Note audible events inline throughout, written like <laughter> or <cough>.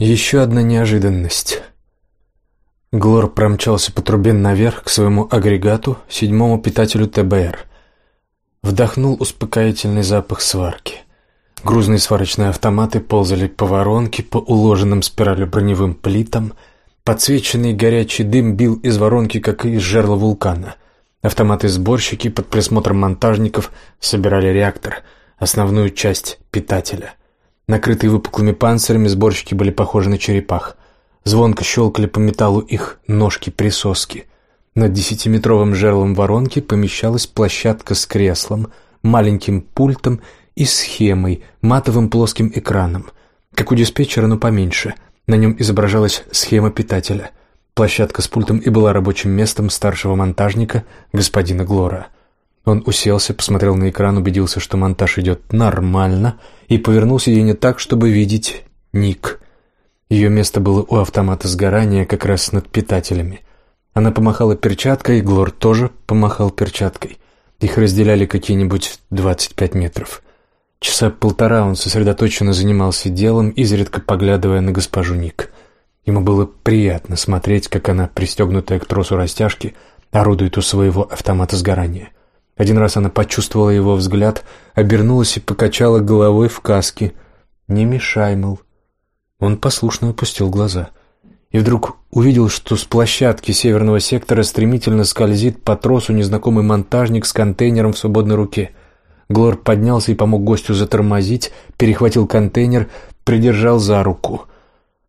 Еще одна неожиданность. Глор промчался по трубе наверх к своему агрегату, седьмому питателю ТБР. Вдохнул успокоительный запах сварки. Грузные сварочные автоматы ползали по воронке, по уложенным спиралью броневым плитам. Подсвеченный горячий дым бил из воронки, как из жерла вулкана. Автоматы-сборщики под присмотром монтажников собирали реактор, основную часть питателя. Накрытые выпуклыми панцирями, сборщики были похожи на черепах. Звонко щелкали по металлу их ножки-присоски. Над десятиметровым жерлом воронки помещалась площадка с креслом, маленьким пультом и схемой, матовым плоским экраном. Как у диспетчера, но поменьше. На нем изображалась схема питателя. Площадка с пультом и была рабочим местом старшего монтажника, господина Глора. Он уселся, посмотрел на экран, убедился, что монтаж идет нормально, и повернул сиденье так, чтобы видеть Ник. Ее место было у автомата сгорания, как раз над питателями. Она помахала перчаткой, Глор тоже помахал перчаткой. Их разделяли какие-нибудь двадцать пять метров. Часа полтора он сосредоточенно занимался делом, изредка поглядывая на госпожу Ник. Ему было приятно смотреть, как она, пристегнутая к тросу растяжки, орудует у своего автомата сгорания. Один раз она почувствовала его взгляд, обернулась и покачала головой в каске. «Не мешай, мол». Он послушно опустил глаза. И вдруг увидел, что с площадки северного сектора стремительно скользит по тросу незнакомый монтажник с контейнером в свободной руке. Глор поднялся и помог гостю затормозить, перехватил контейнер, придержал за руку.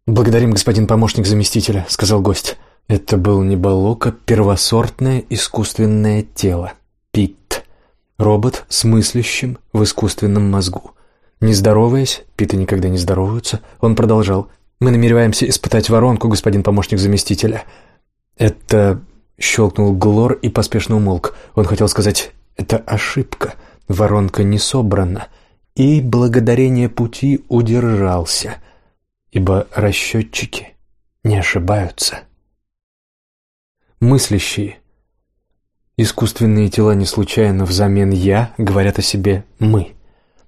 «Благодарим, господин помощник заместителя», — сказал гость. Это был не балок, а первосортное искусственное тело. Робот с мыслящим в искусственном мозгу. Не здороваясь, Питы никогда не здороваются, он продолжал. «Мы намереваемся испытать воронку, господин помощник заместителя». «Это...» — щелкнул Глор и поспешно умолк. Он хотел сказать «это ошибка, воронка не собрана». И благодарение пути удержался, ибо расчетчики не ошибаются. Мыслящие Искусственные тела не случайно взамен «я» говорят о себе «мы».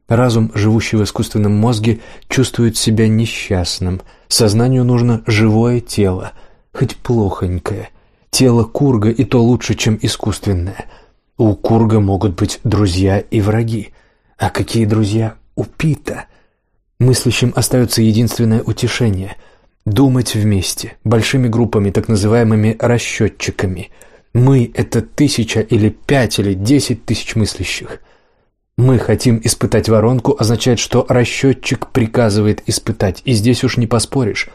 Разум, живущий в искусственном мозге, чувствует себя несчастным. Сознанию нужно живое тело, хоть плохонькое. Тело курга и то лучше, чем искусственное. У курга могут быть друзья и враги. А какие друзья у Пита? Мыслящим остается единственное утешение – думать вместе, большими группами, так называемыми расчетчиками – мы — это тысяча или пять или десять тысяч мыслящих. Мы хотим испытать воронку, означает, что расчетчик приказывает испытать, и здесь уж не поспоришь.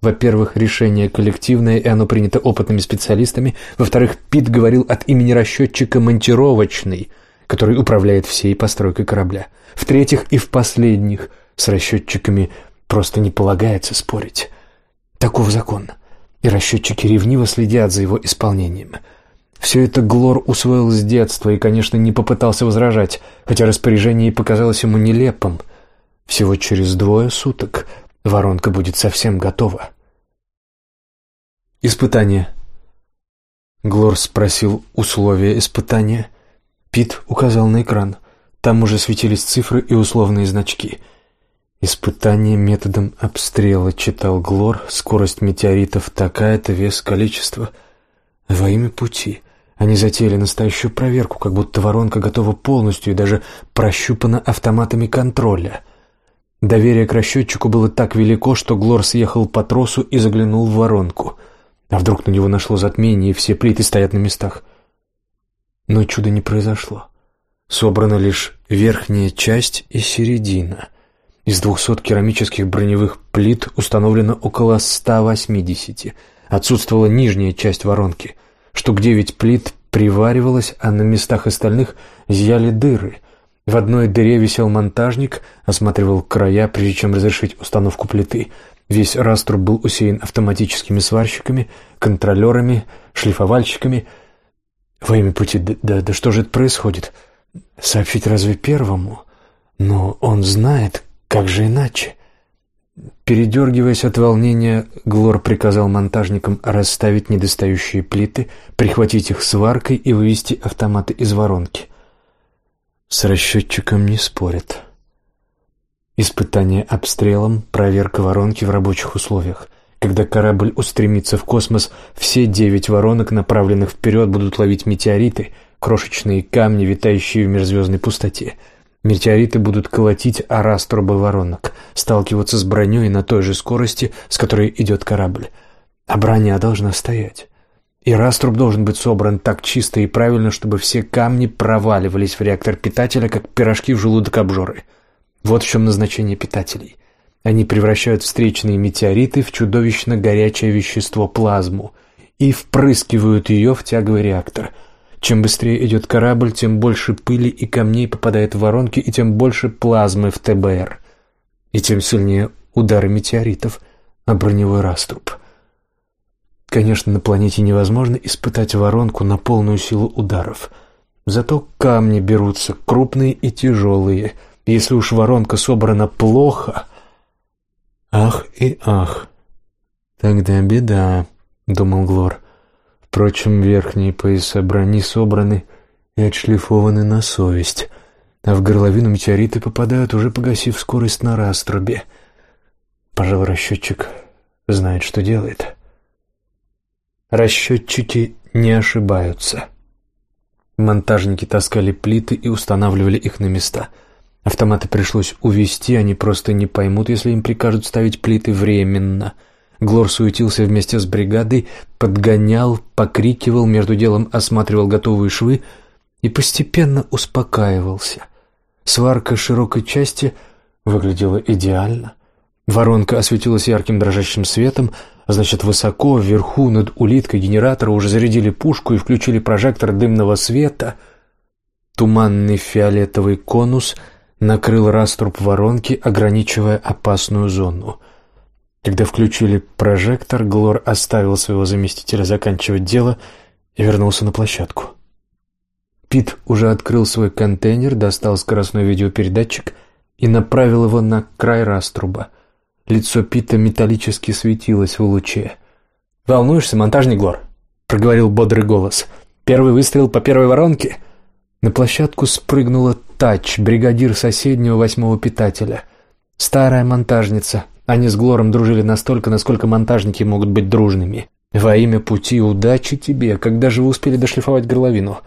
Во-первых, решение коллективное, и оно принято опытными специалистами. Во-вторых, Пит говорил от имени расчетчика монтировочный, который управляет всей постройкой корабля. В-третьих и в последних, с расчетчиками просто не полагается спорить. Таков закон, и расчетчики ревниво следят за его исполнением – все это Глор усвоил с детства и, конечно, не попытался возражать, хотя распоряжение и показалось ему нелепым. Всего через двое суток воронка будет совсем готова. Испытание. Глор спросил условия испытания. Пит указал на экран. Там уже светились цифры и условные значки. «Испытание методом обстрела», — читал Глор. «Скорость метеоритов такая-то, вес, количество. Во имя пути». Они затеяли настоящую проверку, как будто воронка готова полностью и даже прощупана автоматами контроля. Доверие к расчетчику было так велико, что Глор съехал по тросу и заглянул в воронку. А вдруг на него нашло затмение, и все плиты стоят на местах? Но чуда не произошло. Собрана лишь верхняя часть и середина. Из двухсот керамических броневых плит установлено около 180. Отсутствовала нижняя часть воронки — Штук девять плит приваривалось, а на местах остальных зияли дыры. В одной дыре висел монтажник, осматривал края, прежде чем разрешить установку плиты. Весь раструб был усеян автоматическими сварщиками, контролерами, шлифовальщиками. Во имя пути, да, да, да что же это происходит? Сообщить разве первому? Но он знает, как же иначе? Передергиваясь от волнения, Глор приказал монтажникам расставить недостающие плиты, прихватить их сваркой и вывести автоматы из воронки. С расчетчиком не спорят. Испытание обстрелом, проверка воронки в рабочих условиях. Когда корабль устремится в космос, все девять воронок, направленных вперед, будут ловить метеориты, крошечные камни, витающие в межзвездной пустоте. Метеориты будут колотить ораз воронок, сталкиваться с броней на той же скорости, с которой идет корабль. А броня должна стоять. И раструб должен быть собран так чисто и правильно, чтобы все камни проваливались в реактор питателя, как пирожки в желудок обжоры. Вот в чем назначение питателей. Они превращают встречные метеориты в чудовищно горячее вещество плазму и впрыскивают ее в тяговый реактор. Чем быстрее идет корабль, тем больше пыли и камней попадает в воронки, и тем больше плазмы в ТБР. И тем сильнее удары метеоритов о броневой раструб. Конечно, на планете невозможно испытать воронку на полную силу ударов. Зато камни берутся крупные и тяжелые. Если уж воронка собрана плохо, Ах и ах. Тогда беда, думал Глор. Впрочем, верхние пояса брони собраны и отшлифованы на совесть, а в горловину метеориты попадают, уже погасив скорость на раструбе. Пожалуй, расчетчик знает, что делает. Расчетчики не ошибаются. Монтажники таскали плиты и устанавливали их на места — Автоматы пришлось увести, они просто не поймут, если им прикажут ставить плиты временно. Глор суетился вместе с бригадой, подгонял, покрикивал, между делом осматривал готовые швы и постепенно успокаивался. Сварка широкой части выглядела идеально. Воронка осветилась ярким дрожащим светом, значит, высоко, вверху, над улиткой генератора уже зарядили пушку и включили прожектор дымного света. Туманный фиолетовый конус — накрыл раструб воронки, ограничивая опасную зону. Когда включили прожектор, Глор оставил своего заместителя заканчивать дело и вернулся на площадку. Пит уже открыл свой контейнер, достал скоростной видеопередатчик и направил его на край раструба. Лицо Пита металлически светилось в луче. «Волнуешься, монтажник Глор?» — проговорил бодрый голос. «Первый выстрел по первой воронке?» На площадку спрыгнула Тач, бригадир соседнего восьмого питателя. Старая монтажница. Они с Глором дружили настолько, насколько монтажники могут быть дружными. Во имя пути удачи тебе, когда же вы успели дошлифовать горловину?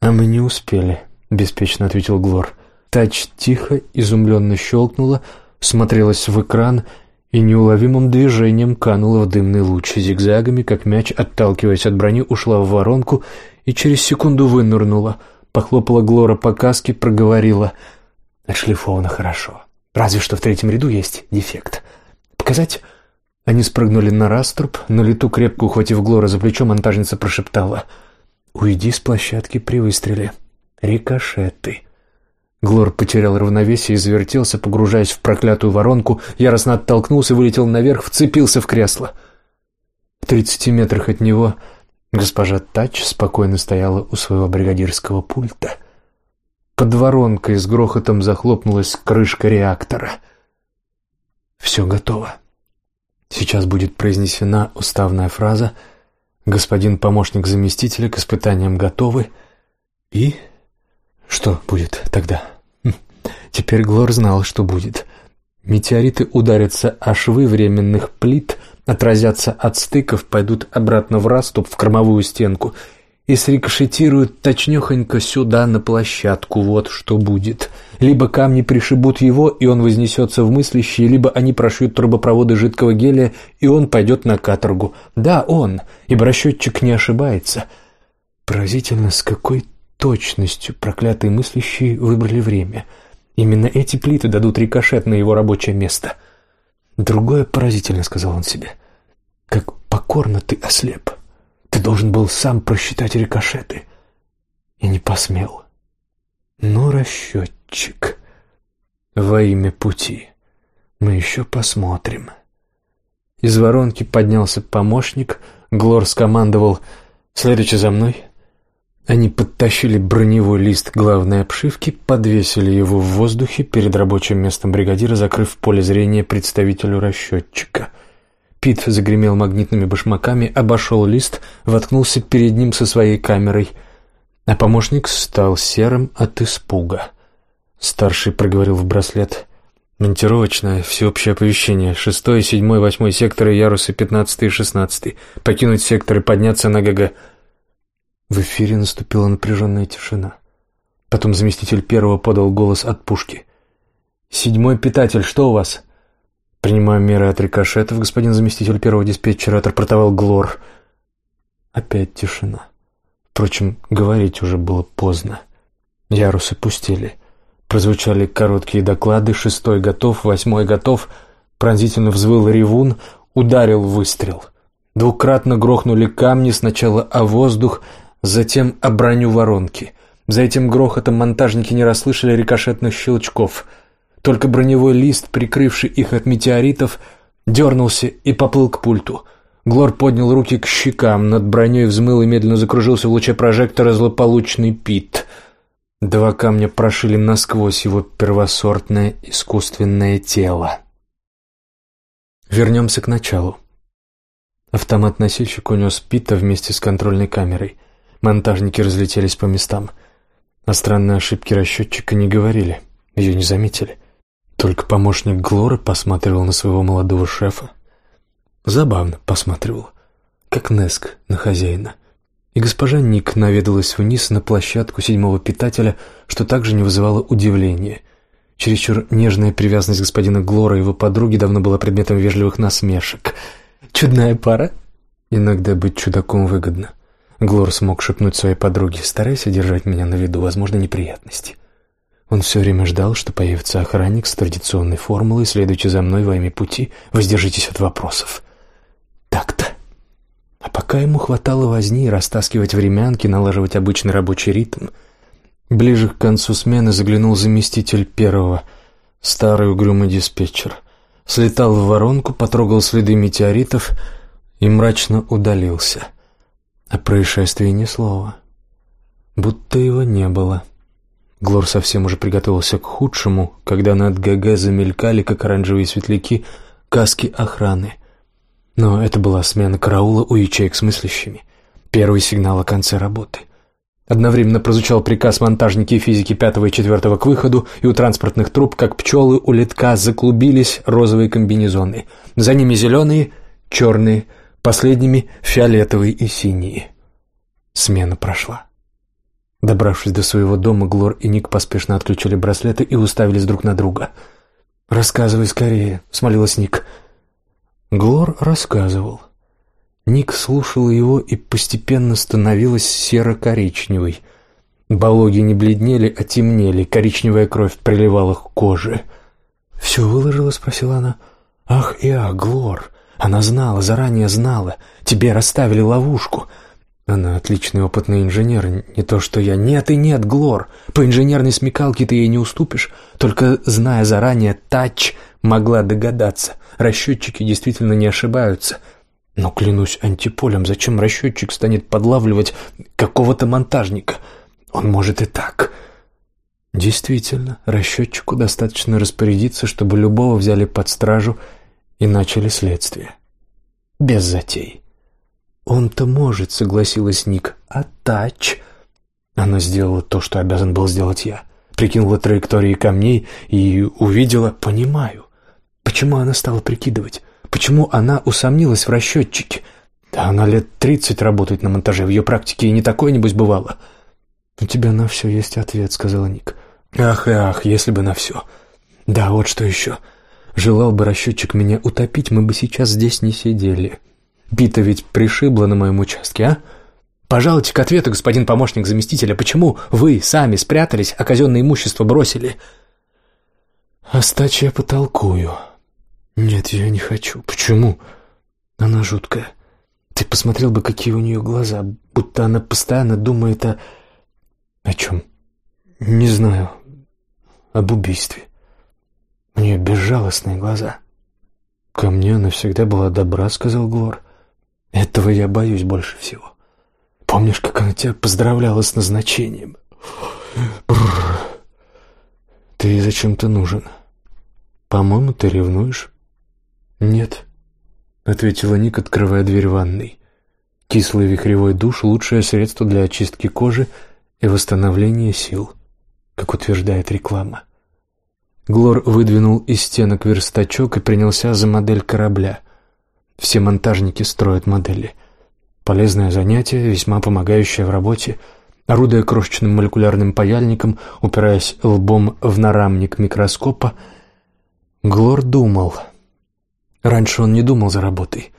А мы не успели, беспечно ответил Глор. Тач тихо, изумленно щелкнула, смотрелась в экран и неуловимым движением канула в дымный луч, зигзагами, как мяч, отталкиваясь от брони, ушла в воронку и через секунду вынырнула — Похлопала Глора по каске, проговорила. Отшлифовано хорошо. Разве что в третьем ряду есть дефект. Показать? Они спрыгнули на раструб, на лету крепко ухватив Глора за плечо, монтажница прошептала. «Уйди с площадки при выстреле. Рикошеты». Глор потерял равновесие и завертелся, погружаясь в проклятую воронку, яростно оттолкнулся, вылетел наверх, вцепился в кресло. В тридцати метрах от него Госпожа Тач спокойно стояла у своего бригадирского пульта. Под воронкой с грохотом захлопнулась крышка реактора. Все готово. Сейчас будет произнесена уставная фраза «Господин помощник заместителя к испытаниям готовы» и... Что будет тогда? Хм, теперь Глор знал, что будет. Метеориты ударятся о швы временных плит — отразятся от стыков, пойдут обратно в расступ, в кормовую стенку и срикошетируют точнёхонько сюда, на площадку. Вот что будет. Либо камни пришибут его, и он вознесется в мыслящие, либо они прошьют трубопроводы жидкого гелия, и он пойдет на каторгу. Да, он, ибо расчетчик не ошибается. Поразительно, с какой точностью проклятые мыслящие выбрали время. Именно эти плиты дадут рикошет на его рабочее место — Другое поразительно, сказал он себе. Как покорно ты ослеп. Ты должен был сам просчитать рикошеты. И не посмел. Но расчетчик. Во имя пути. Мы еще посмотрим. Из воронки поднялся помощник. Глор скомандовал «Следуйте за мной». Они подтащили броневой лист главной обшивки, подвесили его в воздухе перед рабочим местом бригадира, закрыв поле зрения представителю расчетчика. Пит загремел магнитными башмаками, обошел лист, воткнулся перед ним со своей камерой, а помощник стал серым от испуга. Старший проговорил в браслет. Монтировочное всеобщее оповещение. Шестой, седьмой, восьмой секторы, ярусы пятнадцатый и шестнадцатый. Покинуть сектор и подняться на ГГ. В эфире наступила напряженная тишина. Потом заместитель первого подал голос от пушки. «Седьмой питатель, что у вас?» «Принимаю меры от рикошетов, господин заместитель первого диспетчера», — отрапортовал Глор. Опять тишина. Впрочем, говорить уже было поздно. Ярусы пустили. Прозвучали короткие доклады, шестой готов, восьмой готов. Пронзительно взвыл ревун, ударил выстрел. Двукратно грохнули камни, сначала о воздух, затем о броню воронки. За этим грохотом монтажники не расслышали рикошетных щелчков. Только броневой лист, прикрывший их от метеоритов, дернулся и поплыл к пульту. Глор поднял руки к щекам, над броней взмыл и медленно закружился в луче прожектора злополучный пит — Два камня прошили насквозь его первосортное искусственное тело. Вернемся к началу. Автомат-носильщик унес Пита вместе с контрольной камерой. Монтажники разлетелись по местам. О странной ошибке расчетчика не говорили, ее не заметили. Только помощник Глоры посматривал на своего молодого шефа. Забавно посматривал, как Неск на хозяина. И госпожа Ник наведалась вниз на площадку седьмого питателя, что также не вызывало удивления. Чересчур нежная привязанность господина Глора и его подруги давно была предметом вежливых насмешек. «Чудная пара?» «Иногда быть чудаком выгодно». Глор смог шепнуть своей подруге, старайся держать меня на виду, возможно, неприятности. Он все время ждал, что появится охранник с традиционной формулой «Следуйте за мной во имя пути, воздержитесь от вопросов». Так-то. А пока ему хватало возни растаскивать времянки, налаживать обычный рабочий ритм, ближе к концу смены заглянул заместитель первого, старый угрюмый диспетчер. Слетал в воронку, потрогал следы метеоритов и мрачно удалился. О происшествии ни слова. Будто его не было. Глор совсем уже приготовился к худшему, когда над ГГ замелькали, как оранжевые светляки, каски охраны. Но это была смена караула у ячеек с мыслящими. Первый сигнал о конце работы. Одновременно прозвучал приказ монтажники физики пятого и четвертого к выходу, и у транспортных труб, как пчелы у летка, заклубились розовые комбинезоны. За ними зеленые, черные, последними фиолетовые и синие. Смена прошла. Добравшись до своего дома, Глор и Ник поспешно отключили браслеты и уставились друг на друга. «Рассказывай скорее», — смолилась Ник. Глор рассказывал. Ник слушал его и постепенно становилась серо-коричневой. Балоги не бледнели, а темнели, коричневая кровь приливала к коже. «Все выложила?» — спросила она. «Ах и ах, Глор! Она знала, заранее знала. Тебе расставили ловушку. Она отличный опытный инженер, не то что я. Нет и нет, Глор. По инженерной смекалке ты ей не уступишь. Только, зная заранее, тач могла догадаться. Расчетчики действительно не ошибаются. Но, клянусь антиполем, зачем расчетчик станет подлавливать какого-то монтажника? Он может и так. Действительно, расчетчику достаточно распорядиться, чтобы любого взяли под стражу и начали следствие. Без затей. «Он-то может», — согласилась Ник. «А тач?» Она сделала то, что обязан был сделать я. Прикинула траектории камней и увидела «понимаю». Почему она стала прикидывать? Почему она усомнилась в расчетчике? Да она лет тридцать работает на монтаже, в ее практике и не такое, небось, бывало. «У тебя на все есть ответ», — сказала Ник. «Ах и ах, если бы на все. Да, вот что еще. Желал бы расчетчик меня утопить, мы бы сейчас здесь не сидели. Бита ведь пришибла на моем участке, а? Пожалуйте к ответу, господин помощник заместителя, почему вы сами спрятались, а казенное имущество бросили?» «Остачь я потолкую». «Нет, я не хочу. Почему?» «Она жуткая. Ты посмотрел бы, какие у нее глаза, будто она постоянно думает о...» «О чем?» «Не знаю. Об убийстве. У нее безжалостные глаза». «Ко мне она всегда была добра», — сказал Глор. «Этого я боюсь больше всего. Помнишь, как она тебя поздравляла с назначением?» Бррр. «Ты зачем-то нужен. По-моему, ты ревнуешь». «Нет», — ответила Ник, открывая дверь ванной. «Кислый вихревой душ — лучшее средство для очистки кожи и восстановления сил, как утверждает реклама. Глор выдвинул из стенок верстачок и принялся за модель корабля. Все монтажники строят модели. Полезное занятие, весьма помогающее в работе. Орудуя крошечным молекулярным паяльником, упираясь лбом в нарамник микроскопа, Глор думал. Раньше он не думал за работой.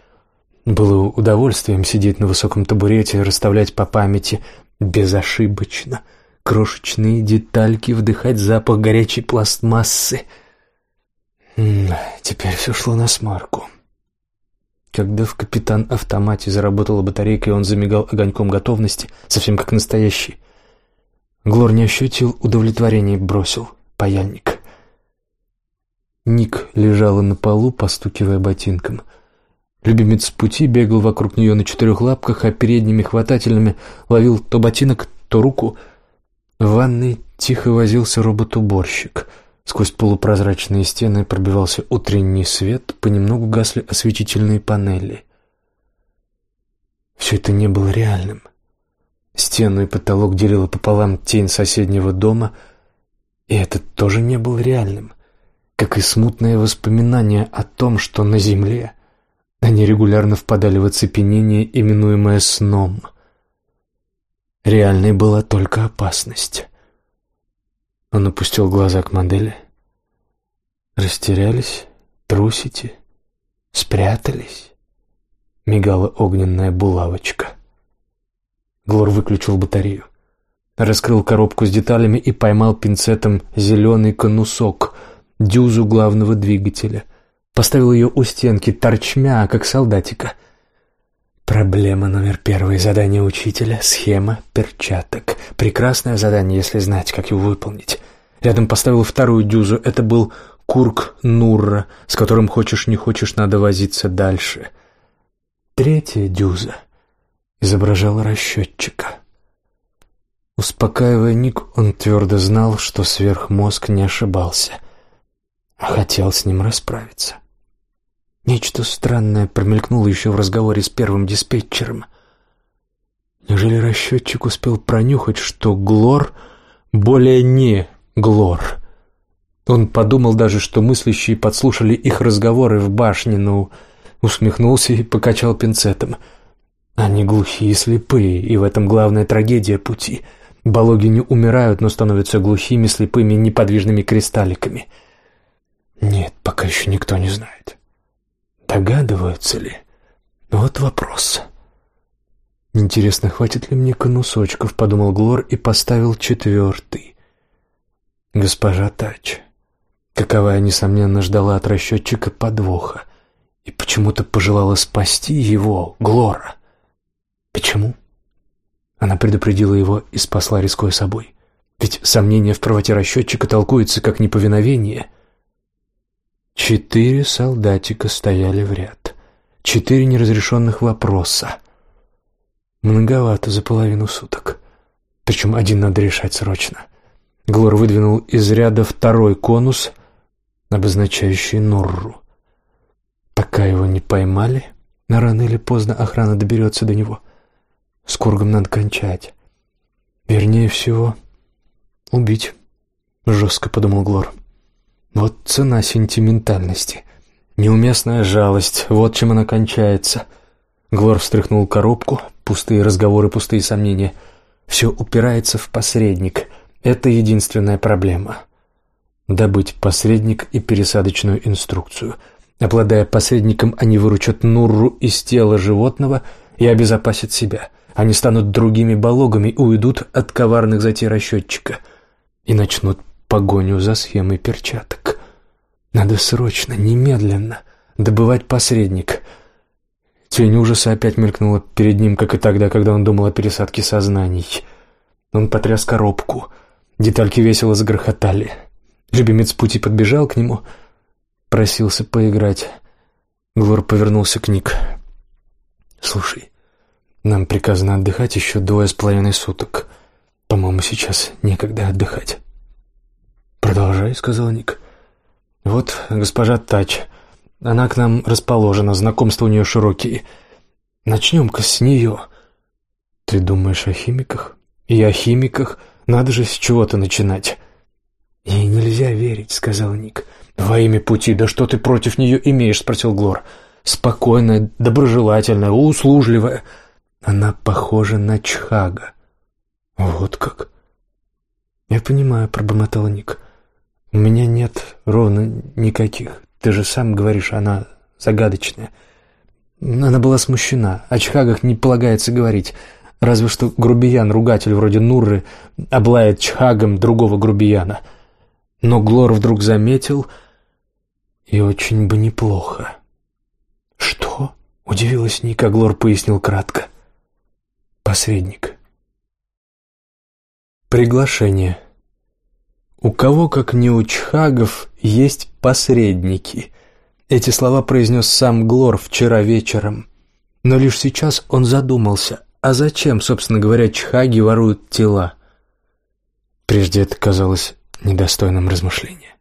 Было удовольствием сидеть на высоком табурете и расставлять по памяти безошибочно крошечные детальки, вдыхать запах горячей пластмассы. Теперь все шло на смарку. Когда в капитан-автомате заработала батарейка, и он замигал огоньком готовности, совсем как настоящий, Глор не ощутил удовлетворения и бросил паяльник. Ник лежала на полу, постукивая ботинком. Любимец пути бегал вокруг нее на четырех лапках, а передними хватательными ловил то ботинок, то руку. В ванной тихо возился робот-уборщик — Сквозь полупрозрачные стены пробивался утренний свет, понемногу гасли осветительные панели. Все это не было реальным. Стену и потолок делила пополам тень соседнего дома, и это тоже не было реальным, как и смутное воспоминание о том, что на земле они регулярно впадали в оцепенение, именуемое сном. Реальной была только опасность. Он опустил глаза к модели. Растерялись? Трусите? Спрятались? Мигала огненная булавочка. Глор выключил батарею. Раскрыл коробку с деталями и поймал пинцетом зеленый конусок, дюзу главного двигателя. Поставил ее у стенки, торчмя, как солдатика. Проблема номер первый. Задание учителя. Схема перчаток. Прекрасное задание, если знать, как его выполнить. Рядом поставил вторую дюзу. Это был Курк Нурра, с которым хочешь не хочешь надо возиться дальше. Третья дюза изображала расчетчика. Успокаивая Ник, он твердо знал, что сверхмозг не ошибался, а хотел с ним расправиться. Нечто странное промелькнуло еще в разговоре с первым диспетчером. Неужели расчетчик успел пронюхать, что Глор более не Глор? Он подумал даже, что мыслящие подслушали их разговоры в башне, но усмехнулся и покачал пинцетом. Они глухие и слепые, и в этом главная трагедия пути. Балоги не умирают, но становятся глухими, слепыми, неподвижными кристалликами. Нет, пока еще никто не знает. Догадываются ли? Вот вопрос. Интересно, хватит ли мне конусочков, подумал Глор и поставил четвертый. Госпожа Тач, каковая, несомненно, ждала от расчетчика подвоха и почему-то пожелала спасти его, Глора. Почему? Она предупредила его и спасла, рискуя собой. Ведь сомнение в правоте расчетчика толкуется как неповиновение — Четыре солдатика стояли в ряд. Четыре неразрешенных вопроса. Многовато за половину суток. Причем один надо решать срочно. Глор выдвинул из ряда второй конус, обозначающий Норру. Пока его не поймали, на рано или поздно охрана доберется до него. С Кургом надо кончать. Вернее всего, убить. Жестко подумал Глор. Вот цена сентиментальности. Неуместная жалость, вот чем она кончается. Глор встряхнул коробку, пустые разговоры, пустые сомнения. Все упирается в посредник. Это единственная проблема. Добыть посредник и пересадочную инструкцию. Обладая посредником, они выручат Нурру из тела животного и обезопасят себя. Они станут другими балогами и уйдут от коварных затей расчетчика и начнут погоню за схемой перчаток. Надо срочно, немедленно добывать посредник. Тень ужаса опять мелькнула перед ним, как и тогда, когда он думал о пересадке сознаний. Он потряс коробку. Детальки весело загрохотали. Любимец пути подбежал к нему, просился поиграть. Глор повернулся к Ник. «Слушай, нам приказано отдыхать еще двое с половиной суток. По-моему, сейчас некогда отдыхать». «Продолжай», — сказал Ник. «Вот госпожа Тач. Она к нам расположена, знакомства у нее широкие. Начнем-ка с нее». «Ты думаешь о химиках?» «И о химиках. Надо же с чего-то начинать». «Ей нельзя верить. поверить», — сказал Ник. «Во имя пути, да что ты против нее имеешь?» — спросил Глор. «Спокойная, доброжелательная, услужливая. Она похожа на Чхага». «Вот как?» «Я понимаю», — пробормотал Ник. «У меня нет ровно никаких. Ты же сам говоришь, она загадочная». Она была смущена. О Чхагах не полагается говорить. Разве что грубиян-ругатель вроде Нурры облает Чхагом другого грубияна. Но Глор вдруг заметил, и очень бы неплохо. «Что?» — удивилась Ника, Глор пояснил кратко. «Посредник». Приглашение. У кого, как не у Чхагов, есть посредники. Эти слова произнес сам Глор вчера вечером. Но лишь сейчас он задумался, а зачем, собственно говоря, Чхаги воруют тела? Прежде это казалось недостойным размышления.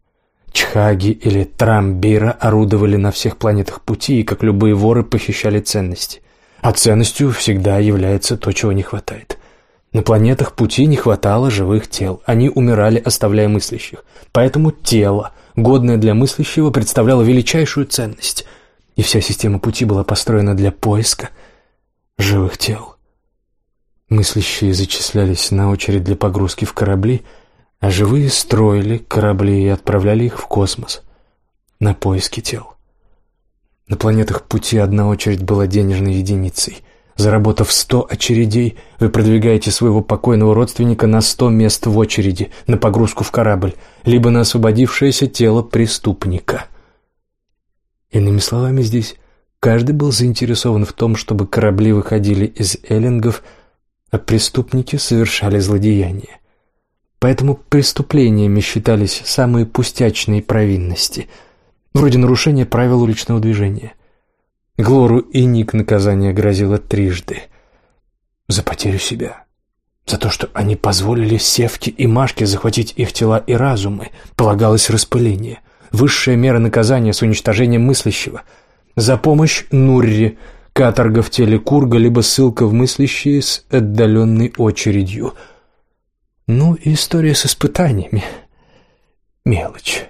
Чхаги или Трамбира орудовали на всех планетах пути и, как любые воры, похищали ценности. А ценностью всегда является то, чего не хватает. На планетах пути не хватало живых тел, они умирали, оставляя мыслящих. Поэтому тело, годное для мыслящего, представляло величайшую ценность, и вся система пути была построена для поиска живых тел. Мыслящие зачислялись на очередь для погрузки в корабли, а живые строили корабли и отправляли их в космос на поиски тел. На планетах пути одна очередь была денежной единицей – Заработав сто очередей, вы продвигаете своего покойного родственника на сто мест в очереди на погрузку в корабль, либо на освободившееся тело преступника. Иными словами, здесь каждый был заинтересован в том, чтобы корабли выходили из эллингов, а преступники совершали злодеяния. Поэтому преступлениями считались самые пустячные провинности, вроде нарушения правил уличного движения – Глору и Ник наказание грозило трижды. За потерю себя. За то, что они позволили Севке и Машке захватить их тела и разумы, полагалось распыление. Высшая мера наказания с уничтожением мыслящего. За помощь Нурре, каторга в теле Курга, либо ссылка в мыслящие с отдаленной очередью. Ну, история с испытаниями. Мелочь.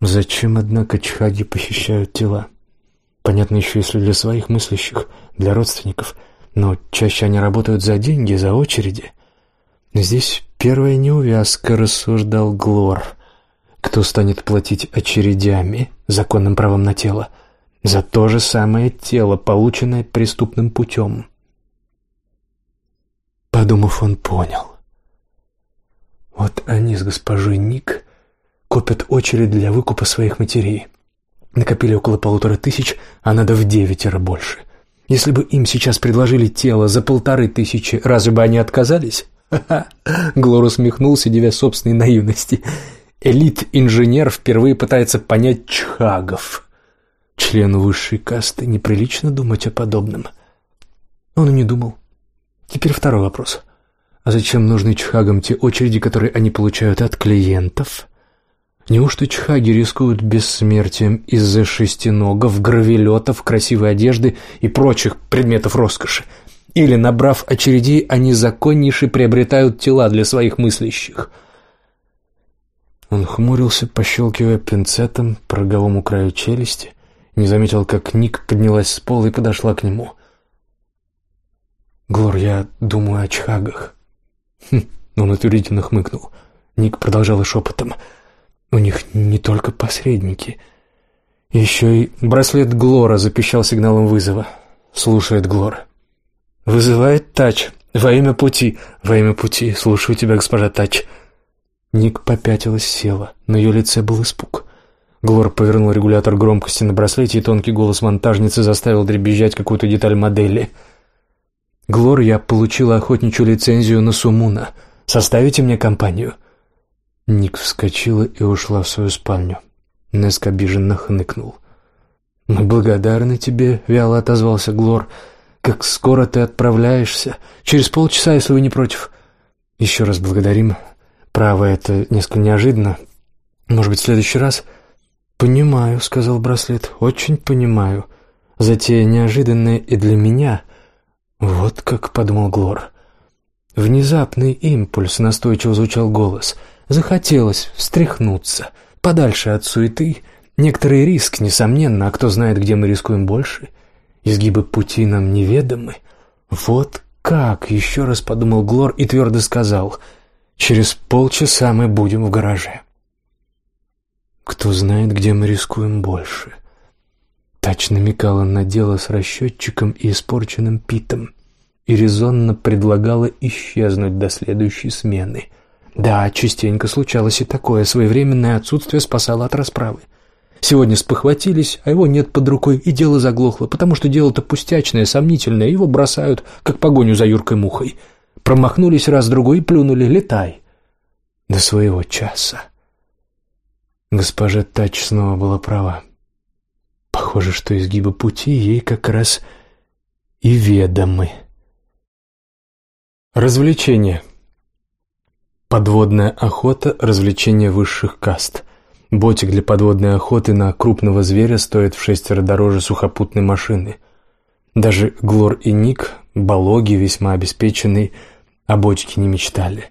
Зачем, однако, чхаги похищают тела? Понятно еще, если для своих мыслящих, для родственников, но чаще они работают за деньги, за очереди. Здесь первая неувязка, рассуждал Глор. Кто станет платить очередями, законным правом на тело, за то же самое тело, полученное преступным путем? Подумав, он понял. Вот они с госпожой Ник копят очередь для выкупа своих матерей. Накопили около полутора тысяч, а надо в девятеро больше. Если бы им сейчас предложили тело за полторы тысячи, разве бы они отказались? Ха-ха! Глор усмехнулся, девя собственной наивности. Элит-инженер впервые пытается понять чхагов. Члену высшей касты неприлично думать о подобном. Он и не думал. Теперь второй вопрос. А зачем нужны чхагам те очереди, которые они получают от клиентов? Неужто чхаги рискуют бессмертием из-за шестиногов, гравелетов, красивой одежды и прочих предметов роскоши? Или, набрав очередей, они законнейше приобретают тела для своих мыслящих? Он хмурился, пощелкивая пинцетом по роговому краю челюсти, не заметил, как Ник поднялась с пола и подошла к нему. «Глор, я думаю о чхагах». Хм, он утвердительно хмыкнул. Ник продолжала шепотом — у них не только посредники. Еще и браслет Глора запищал сигналом вызова. Слушает Глор. «Вызывает Тач. Во имя пути. Во имя пути. Слушаю тебя, госпожа Тач». Ник попятилась, села. На ее лице был испуг. Глор повернул регулятор громкости на браслете, и тонкий голос монтажницы заставил дребезжать какую-то деталь модели. «Глор, я получила охотничью лицензию на Сумуна. Составите мне компанию?» Ник вскочила и ушла в свою спальню. Неск обиженно хныкнул. «Мы благодарны тебе», — вяло отозвался Глор. «Как скоро ты отправляешься? Через полчаса, если вы не против». «Еще раз благодарим. Право, это несколько неожиданно. Может быть, в следующий раз?» «Понимаю», — сказал браслет. «Очень понимаю. Затея неожиданная и для меня». «Вот как», — подумал Глор. Внезапный импульс, настойчиво звучал голос — Захотелось встряхнуться, подальше от суеты. Некоторый риск, несомненно, а кто знает, где мы рискуем больше. Изгибы пути нам неведомы. Вот как, еще раз подумал Глор и твердо сказал, через полчаса мы будем в гараже. Кто знает, где мы рискуем больше. Тач намекала на дело с расчетчиком и испорченным питом и резонно предлагала исчезнуть до следующей смены. Да, частенько случалось и такое, своевременное отсутствие спасало от расправы. Сегодня спохватились, а его нет под рукой, и дело заглохло, потому что дело-то пустячное, сомнительное, его бросают, как погоню за Юркой-мухой. Промахнулись раз-другой и плюнули, летай. До своего часа. Госпожа Тач снова была права. Похоже, что изгибы пути ей как раз и ведомы. Развлечения. Подводная охота – развлечение высших каст. Ботик для подводной охоты на крупного зверя стоит в шестеро дороже сухопутной машины. Даже Глор и Ник, балоги весьма обеспеченные, о ботике не мечтали.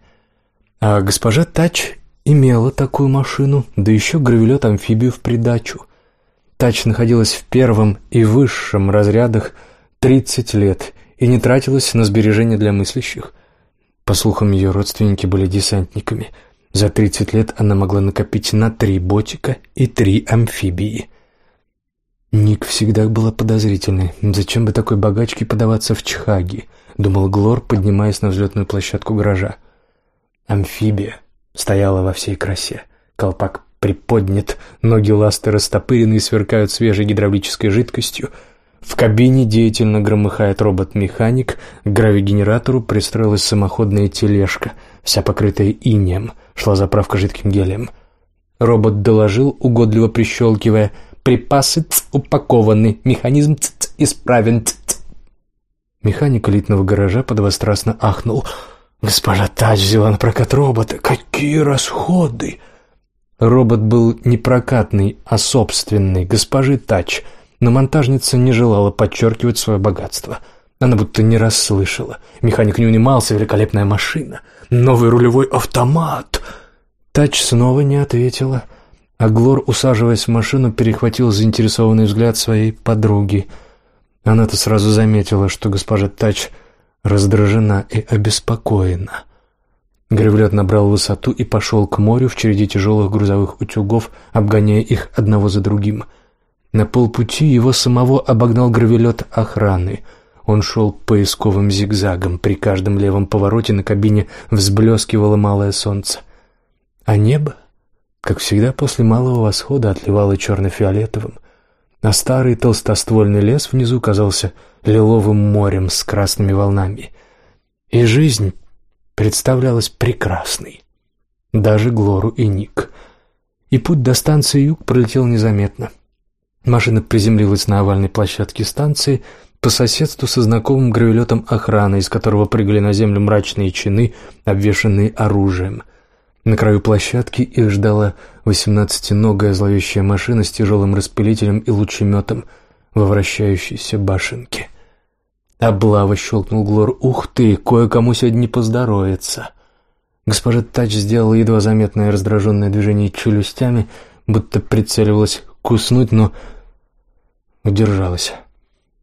А госпожа Тач имела такую машину, да еще гравелет-амфибию в придачу. Тач находилась в первом и высшем разрядах 30 лет и не тратилась на сбережения для мыслящих. По слухам, ее родственники были десантниками. За 30 лет она могла накопить на три ботика и три амфибии. Ник всегда была подозрительной. Зачем бы такой богачке подаваться в чхаги? Думал Глор, поднимаясь на взлетную площадку гаража. Амфибия стояла во всей красе. Колпак приподнят, ноги ласты растопырены и сверкают свежей гидравлической жидкостью — в кабине деятельно громыхает робот-механик, к гравигенератору пристроилась самоходная тележка, вся покрытая инеем, шла заправка жидким гелием. Робот доложил, угодливо прищелкивая, «Припасы ц, упакованы, механизм ц, ц, исправен». Ц, ц. Механик элитного гаража подвострастно ахнул. «Госпожа Тач взяла на прокат робота. Какие расходы!» Робот был не прокатный, а собственный, госпожи Тач — но монтажница не желала подчеркивать свое богатство. Она будто не расслышала. Механик не унимался, великолепная машина. Новый рулевой автомат. Тач снова не ответила. А Глор, усаживаясь в машину, перехватил заинтересованный взгляд своей подруги. Она-то сразу заметила, что госпожа Тач раздражена и обеспокоена. Гривлет набрал высоту и пошел к морю в череде тяжелых грузовых утюгов, обгоняя их одного за другим — на полпути его самого обогнал гравелет охраны. Он шел поисковым зигзагом, при каждом левом повороте на кабине взблескивало малое солнце. А небо, как всегда после малого восхода, отливало черно-фиолетовым, а старый толстоствольный лес внизу казался лиловым морем с красными волнами. И жизнь представлялась прекрасной, даже Глору и Ник. И путь до станции юг пролетел незаметно — Машина приземлилась на овальной площадке станции по соседству со знакомым гравелетом охраны, из которого прыгали на землю мрачные чины, обвешанные оружием. На краю площадки их ждала восемнадцатиногая зловещая машина с тяжелым распылителем и лучеметом во вращающейся башенке. Облава щелкнул Глор. «Ух ты, кое-кому сегодня не поздоровится!» Госпожа Тач сделала едва заметное раздраженное движение челюстями, будто прицеливалась куснуть, но удержалась.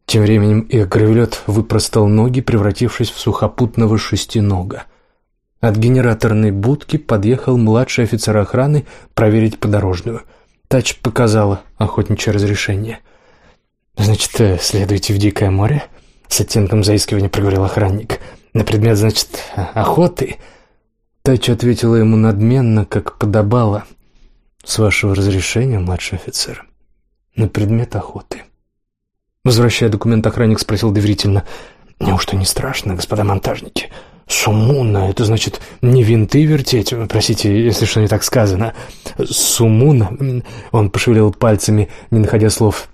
Тем временем и гравелет выпростал ноги, превратившись в сухопутного шестинога. От генераторной будки подъехал младший офицер охраны проверить подорожную. Тач показала охотничье разрешение. «Значит, э, следуйте в Дикое море?» — с оттенком заискивания проговорил охранник. «На предмет, значит, охоты?» Тач ответила ему надменно, как подобало. «С вашего разрешения, младший офицер, на предмет охоты». Возвращая документ, охранник спросил доверительно. «Неужто не страшно, господа монтажники?» «Сумуна, это значит не винты вертеть, простите, если что не так сказано. Сумуна?» Он пошевелил пальцами, не находя слов.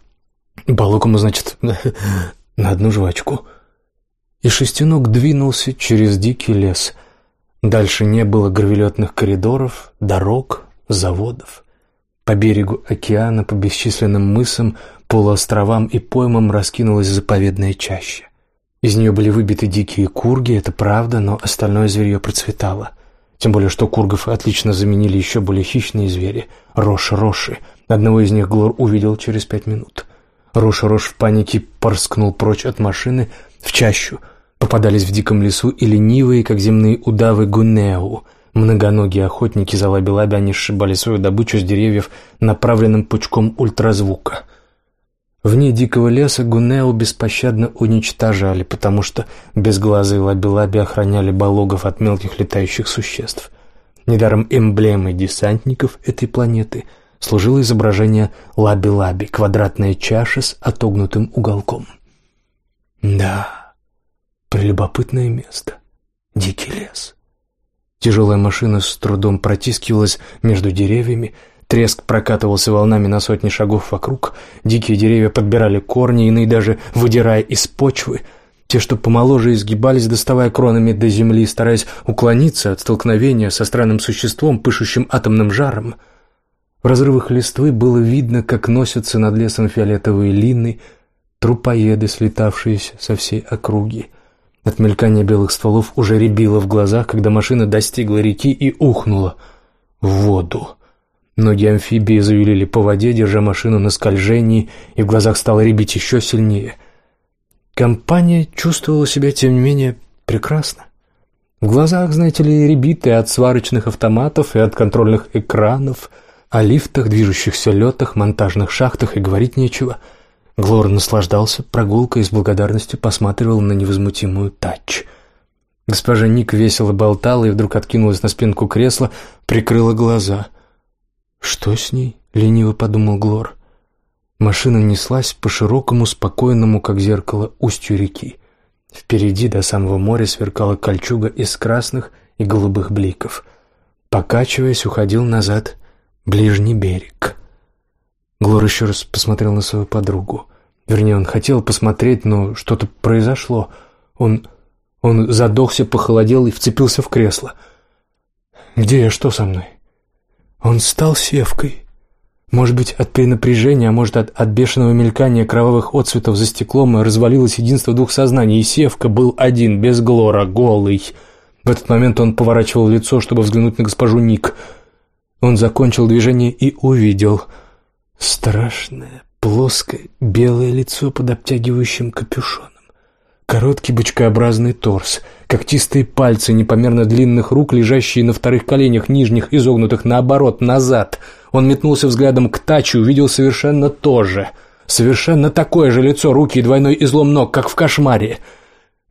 «Балокому, значит, <laughs> на одну жвачку». И шестенок двинулся через дикий лес. Дальше не было гравелетных коридоров, дорог, заводов. По берегу океана, по бесчисленным мысам, полуостровам и поймам раскинулась заповедная чаща. Из нее были выбиты дикие курги, это правда, но остальное зверье процветало. Тем более, что кургов отлично заменили еще более хищные звери — роши-роши. Одного из них Глор увидел через пять минут. Роша-рош в панике порскнул прочь от машины в чащу. Попадались в диком лесу и ленивые, как земные удавы, гунеу. Многоногие охотники за лаби-лаби, они сшибали свою добычу с деревьев направленным пучком ультразвука. Вне дикого леса гунеу беспощадно уничтожали, потому что безглазые лаби-лаби охраняли балогов от мелких летающих существ. Недаром эмблемой десантников этой планеты служило изображение лаби-лаби, квадратная чаша с отогнутым уголком. Да, прелюбопытное место. Дикий лес. Тяжелая машина с трудом протискивалась между деревьями, треск прокатывался волнами на сотни шагов вокруг, дикие деревья подбирали корни, иные даже выдирая из почвы. Те, что помоложе, изгибались, доставая кронами до земли, стараясь уклониться от столкновения со странным существом, пышущим атомным жаром. В разрывах листвы было видно, как носятся над лесом фиолетовые лины, трупоеды, слетавшиеся со всей округи. От мелькания белых стволов уже рябило в глазах, когда машина достигла реки и ухнула в воду. Ноги амфибии завелили по воде, держа машину на скольжении, и в глазах стало рябить еще сильнее. Компания чувствовала себя, тем не менее, прекрасно. В глазах, знаете ли, рябит и от сварочных автоматов, и от контрольных экранов, о лифтах, движущихся летах, монтажных шахтах и говорить нечего — Глор наслаждался прогулкой и с благодарностью посматривал на невозмутимую тач. Госпожа Ник весело болтала и вдруг откинулась на спинку кресла, прикрыла глаза. «Что с ней?» — лениво подумал Глор. Машина неслась по широкому, спокойному, как зеркало, устью реки. Впереди до самого моря сверкала кольчуга из красных и голубых бликов. Покачиваясь, уходил назад ближний берег. Глор еще раз посмотрел на свою подругу. Вернее, он хотел посмотреть, но что-то произошло. Он... он задохся, похолодел и вцепился в кресло. «Где я? Что со мной?» Он стал севкой. Может быть, от перенапряжения, а может, от, от бешеного мелькания кровавых отцветов за стеклом развалилось единство двух сознаний, и Севка был один, без Глора, голый. В этот момент он поворачивал лицо, чтобы взглянуть на госпожу Ник. Он закончил движение и увидел страшное Плоское, белое лицо под обтягивающим капюшоном. Короткий бочкообразный торс, когтистые пальцы непомерно длинных рук, лежащие на вторых коленях, нижних, изогнутых наоборот, назад. Он метнулся взглядом к Тачу, увидел совершенно то же. Совершенно такое же лицо, руки и двойной излом ног, как в кошмаре.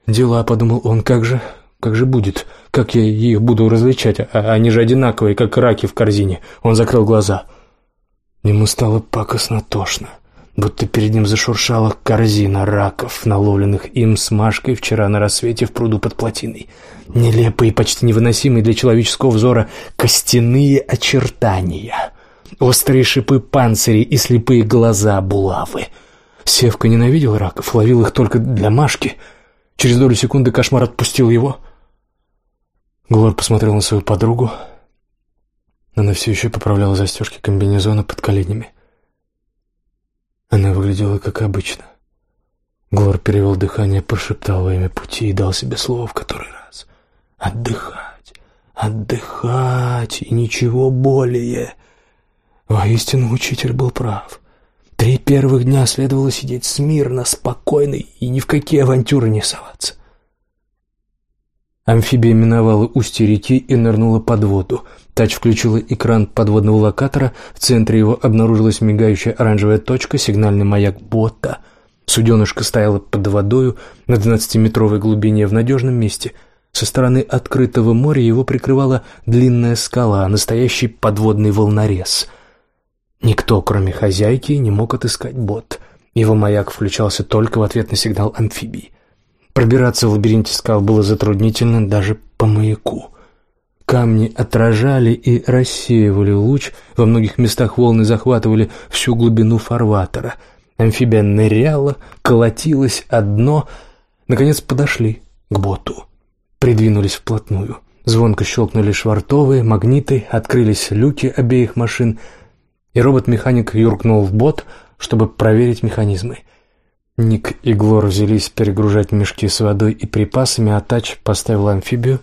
«Дела», — подумал он, — «как же, как же будет? Как я их буду различать? А они же одинаковые, как раки в корзине». Он закрыл глаза. Ему стало пакостно тошно будто перед ним зашуршала корзина раков, наловленных им с Машкой вчера на рассвете в пруду под плотиной. Нелепые, почти невыносимые для человеческого взора костяные очертания, острые шипы панцирей и слепые глаза булавы. Севка ненавидел раков, ловил их только для Машки. Через долю секунды кошмар отпустил его. Глор посмотрел на свою подругу. Она все еще поправляла застежки комбинезона под коленями. Она выглядела как обычно. Глор перевел дыхание, прошептал во имя пути и дал себе слово в который раз. «Отдыхать, отдыхать и ничего более». Воистину, учитель был прав. Три первых дня следовало сидеть смирно, спокойно и ни в какие авантюры не соваться. Амфибия миновала устье реки и нырнула под воду. Тач включила экран подводного локатора. В центре его обнаружилась мигающая оранжевая точка, сигнальный маяк бота. Суденышко стояло под водою на двенадцатиметровой глубине в надежном месте. Со стороны открытого моря его прикрывала длинная скала, настоящий подводный волнорез. Никто, кроме хозяйки, не мог отыскать бот. Его маяк включался только в ответ на сигнал амфибии. Пробираться в лабиринте скал было затруднительно даже по маяку. Камни отражали и рассеивали луч, во многих местах волны захватывали всю глубину фарватера. Амфибия ныряла, колотилась одно. Наконец подошли к боту. Придвинулись вплотную. Звонко щелкнули швартовые, магниты, открылись люки обеих машин, и робот-механик юркнул в бот, чтобы проверить механизмы. Ник и Глор взялись перегружать мешки с водой и припасами, а Тач поставил амфибию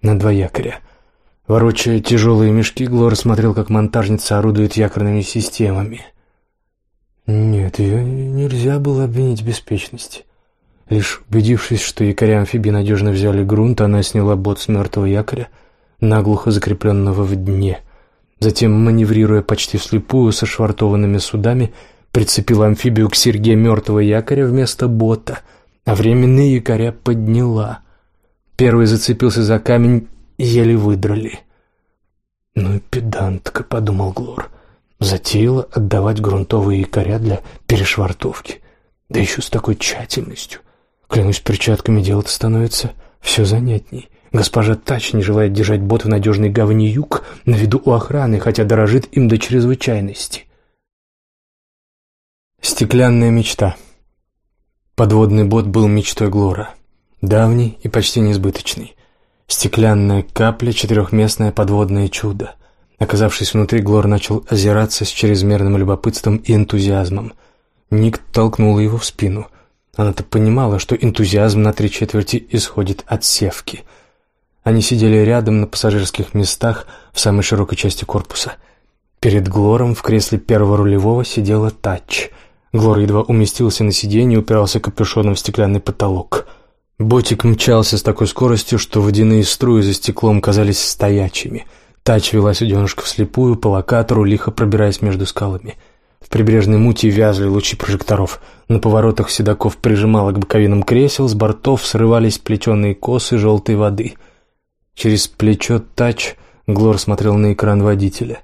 на два якоря. Ворочая тяжелые мешки, Глор смотрел, как монтажница орудует якорными системами. Нет, ее нельзя было обвинить в беспечности. Лишь убедившись, что якоря амфибии надежно взяли грунт, она сняла бот с мертвого якоря, наглухо закрепленного в дне. Затем, маневрируя почти вслепую со швартованными судами, прицепила амфибию к серьге мертвого якоря вместо бота, а временные якоря подняла. Первый зацепился за камень, еле выдрали. «Ну и педантка», — подумал Глор. Затеяла отдавать грунтовые якоря для перешвартовки. Да еще с такой тщательностью. Клянусь, перчатками дело-то становится все занятней. Госпожа Тач не желает держать бот в надежной гавани юг на виду у охраны, хотя дорожит им до чрезвычайности. Стеклянная мечта. Подводный бот был мечтой Глора. Давний и почти несбыточный. Стеклянная капля, четырехместное подводное чудо. Оказавшись внутри, Глор начал озираться с чрезмерным любопытством и энтузиазмом. Ник толкнула его в спину. Она-то понимала, что энтузиазм на три четверти исходит от севки. Они сидели рядом на пассажирских местах в самой широкой части корпуса. Перед Глором в кресле первого рулевого сидела Тач. Глор едва уместился на сиденье и упирался капюшоном в стеклянный потолок — Ботик мчался с такой скоростью, что водяные струи за стеклом казались стоячими. Тач вела суденышко вслепую, по локатору, лихо пробираясь между скалами. В прибрежной мути вязли лучи прожекторов. На поворотах седаков прижимало к боковинам кресел, с бортов срывались плетеные косы желтой воды. Через плечо Тач Глор смотрел на экран водителя.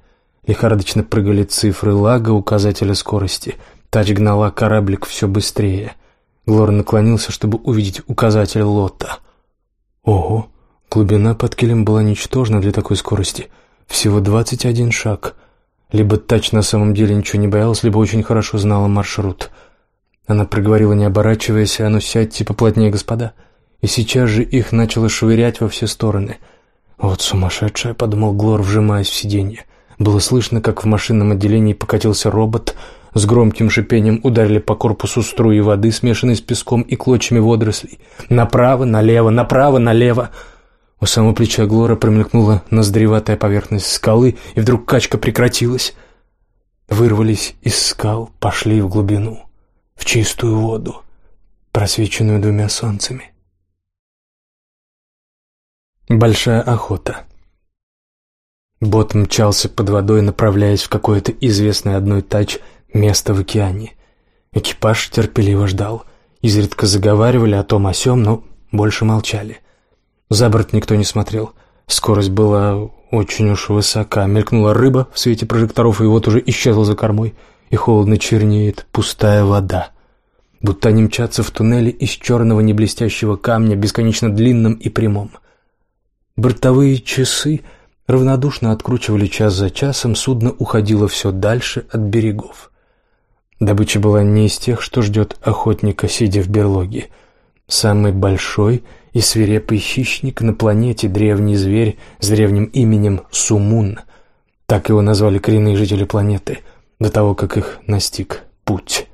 Лихорадочно прыгали цифры лага, указателя скорости. Тач гнала кораблик все быстрее — Глор наклонился, чтобы увидеть указатель лота. Ого, глубина под килем была ничтожна для такой скорости. Всего двадцать один шаг. Либо Тач на самом деле ничего не боялась, либо очень хорошо знала маршрут. Она проговорила, не оборачиваясь, «А ну сядьте поплотнее, господа». И сейчас же их начало швырять во все стороны. «Вот сумасшедшая», — подумал Глор, вжимаясь в сиденье. Было слышно, как в машинном отделении покатился робот — с громким шипением ударили по корпусу струи воды, смешанные с песком и клочьями водорослей. Направо, налево, направо, налево. У самого плеча Глора промелькнула ноздреватая поверхность скалы, и вдруг качка прекратилась. Вырвались из скал, пошли в глубину, в чистую воду, просвеченную двумя солнцами. Большая охота. Бот мчался под водой, направляясь в какое-то известное одной тач – место в океане. Экипаж терпеливо ждал. Изредка заговаривали о том о сём, но больше молчали. За борт никто не смотрел. Скорость была очень уж высока. Мелькнула рыба в свете прожекторов, и вот уже исчезла за кормой. И холодно чернеет пустая вода. Будто они мчатся в туннеле из черного неблестящего камня, бесконечно длинном и прямом. Бортовые часы равнодушно откручивали час за часом, судно уходило все дальше от берегов. Добыча была не из тех, что ждет охотника, сидя в берлоге. Самый большой и свирепый хищник на планете, древний зверь с древним именем Сумун. Так его назвали коренные жители планеты, до того, как их настиг путь.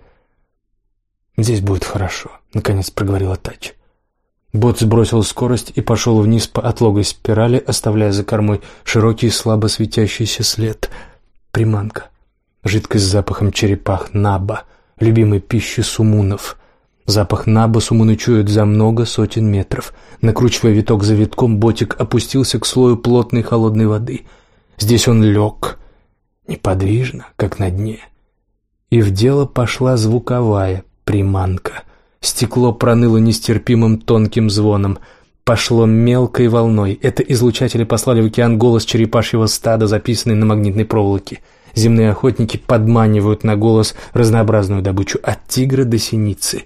«Здесь будет хорошо», — наконец проговорила Тач. Бот сбросил скорость и пошел вниз по отлогой спирали, оставляя за кормой широкий слабо светящийся след. Приманка. Жидкость с запахом черепах наба, любимой пищи сумунов. Запах наба сумуны чуют за много сотен метров. Накручивая виток за витком, ботик опустился к слою плотной холодной воды. Здесь он лег, неподвижно, как на дне. И в дело пошла звуковая приманка. Стекло проныло нестерпимым тонким звоном — пошло мелкой волной. Это излучатели послали в океан голос черепашьего стада, записанный на магнитной проволоке. Земные охотники подманивают на голос разнообразную добычу от тигра до синицы.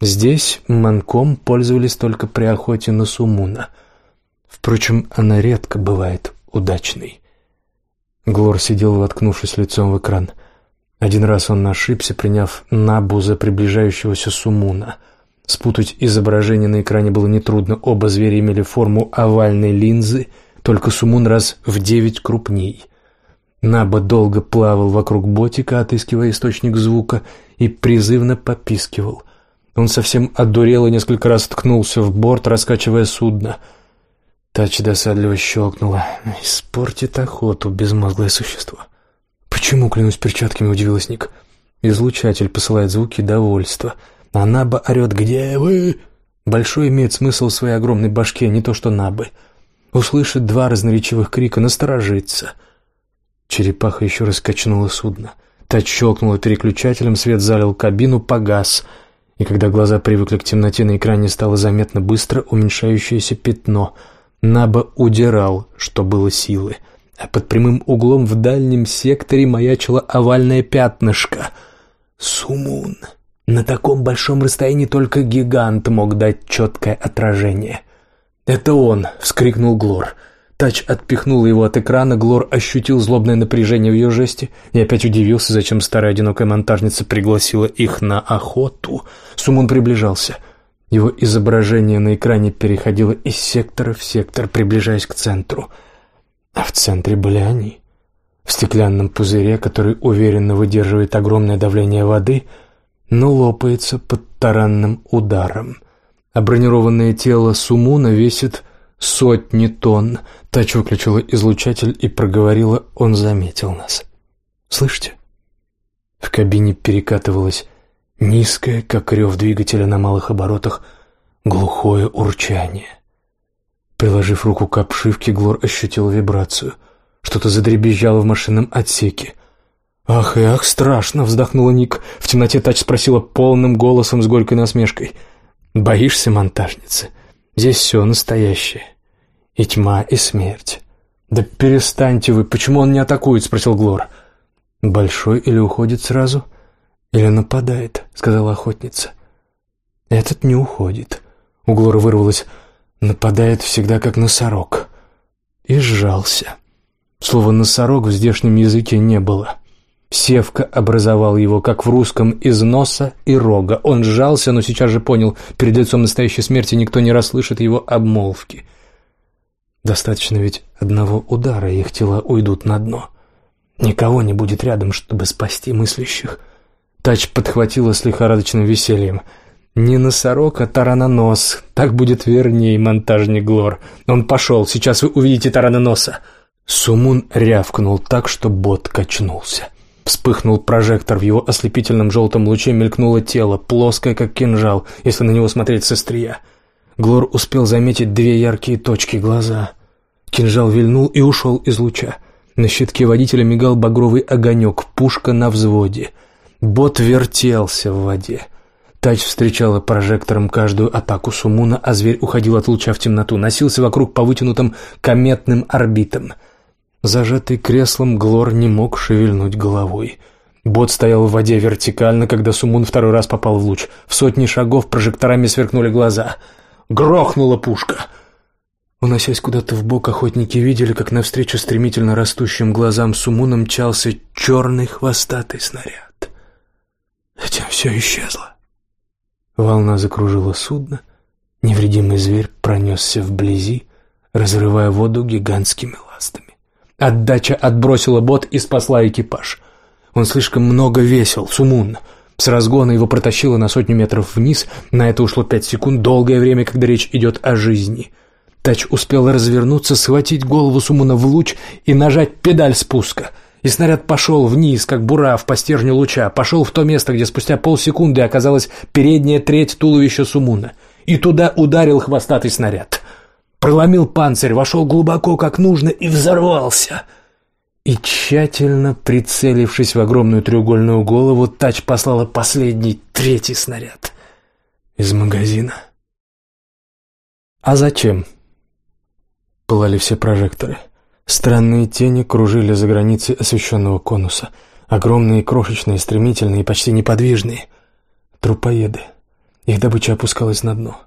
Здесь манком пользовались только при охоте на сумуна. Впрочем, она редко бывает удачной. Глор сидел, воткнувшись лицом в экран. Один раз он ошибся, приняв Набу за приближающегося сумуна. Спутать изображение на экране было нетрудно. Оба зверя имели форму овальной линзы, только сумун раз в девять крупней — Наба долго плавал вокруг ботика, отыскивая источник звука, и призывно попискивал. Он совсем одурел и несколько раз ткнулся в борт, раскачивая судно. Тач досадливо щелкнула. «Испортит охоту, безмозглое существо». «Почему, клянусь перчатками?» — удивилась Ник. «Излучатель посылает звуки довольства. А Наба орет «Где вы?» Большой имеет смысл в своей огромной башке, не то что Набы. Услышит два разноречивых крика, насторожится. Черепаха еще раз качнула судно. Тач щелкнула переключателем, свет залил кабину, погас. И когда глаза привыкли к темноте, на экране стало заметно быстро уменьшающееся пятно. Наба удирал, что было силы. А под прямым углом в дальнем секторе маячило овальное пятнышко. Сумун. На таком большом расстоянии только гигант мог дать четкое отражение. «Это он!» — вскрикнул Глор. Тач отпихнул его от экрана, Глор ощутил злобное напряжение в ее жесте и опять удивился, зачем старая одинокая монтажница пригласила их на охоту. Сумун приближался. Его изображение на экране переходило из сектора в сектор, приближаясь к центру. А в центре были они. В стеклянном пузыре, который уверенно выдерживает огромное давление воды — но лопается под таранным ударом. А бронированное тело Сумуна весит сотни тонн. Тач выключила излучатель и проговорила, он заметил нас. «Слышите?» В кабине перекатывалось низкое, как рев двигателя на малых оборотах, глухое урчание. Приложив руку к обшивке, Глор ощутил вибрацию. Что-то задребезжало в машинном отсеке. «Ах и ах, страшно!» — вздохнула Ник. В темноте Тач спросила полным голосом с горькой насмешкой. «Боишься, монтажницы? Здесь все настоящее. И тьма, и смерть». «Да перестаньте вы! Почему он не атакует?» — спросил Глор. «Большой или уходит сразу, или нападает», — сказала охотница. «Этот не уходит». У Глора вырвалось «нападает всегда как носорог». И сжался. Слова «носорог» в здешнем языке не было. Севка образовал его, как в русском, из носа и рога. Он сжался, но сейчас же понял, перед лицом настоящей смерти никто не расслышит его обмолвки. Достаточно ведь одного удара, их тела уйдут на дно. Никого не будет рядом, чтобы спасти мыслящих. Тач подхватила с лихорадочным весельем. «Не носорог, а таранонос. Так будет вернее, монтажник Глор. Он пошел, сейчас вы увидите тараноноса». Сумун рявкнул так, что бот качнулся. Вспыхнул прожектор, в его ослепительном желтом луче мелькнуло тело, плоское, как кинжал, если на него смотреть со стрия. Глор успел заметить две яркие точки глаза. Кинжал вильнул и ушел из луча. На щитке водителя мигал багровый огонек, пушка на взводе. Бот вертелся в воде. Тач встречала прожектором каждую атаку Сумуна, а зверь уходил от луча в темноту, носился вокруг по вытянутым кометным орбитам — Зажатый креслом, Глор не мог шевельнуть головой. Бот стоял в воде вертикально, когда Сумун второй раз попал в луч. В сотни шагов прожекторами сверкнули глаза. Грохнула пушка. Уносясь куда-то в бок, охотники видели, как навстречу стремительно растущим глазам Сумуна мчался черный хвостатый снаряд. Затем все исчезло. Волна закружила судно. Невредимый зверь пронесся вблизи, разрывая воду гигантскими ластами. Отдача отбросила бот и спасла экипаж. Он слишком много весил, Сумун. С разгона его протащило на сотню метров вниз, на это ушло пять секунд, долгое время, когда речь идет о жизни. Тач успел развернуться, схватить голову Сумуна в луч и нажать педаль спуска. И снаряд пошел вниз, как бурав по стержню луча, пошел в то место, где спустя полсекунды оказалась передняя треть туловища Сумуна. И туда ударил хвостатый снаряд проломил панцирь, вошел глубоко, как нужно, и взорвался. И тщательно прицелившись в огромную треугольную голову, Тач послала последний, третий снаряд из магазина. А зачем? Пылали все прожекторы. Странные тени кружили за границей освещенного конуса. Огромные, крошечные, стремительные, почти неподвижные. Трупоеды. Их добыча опускалась на дно.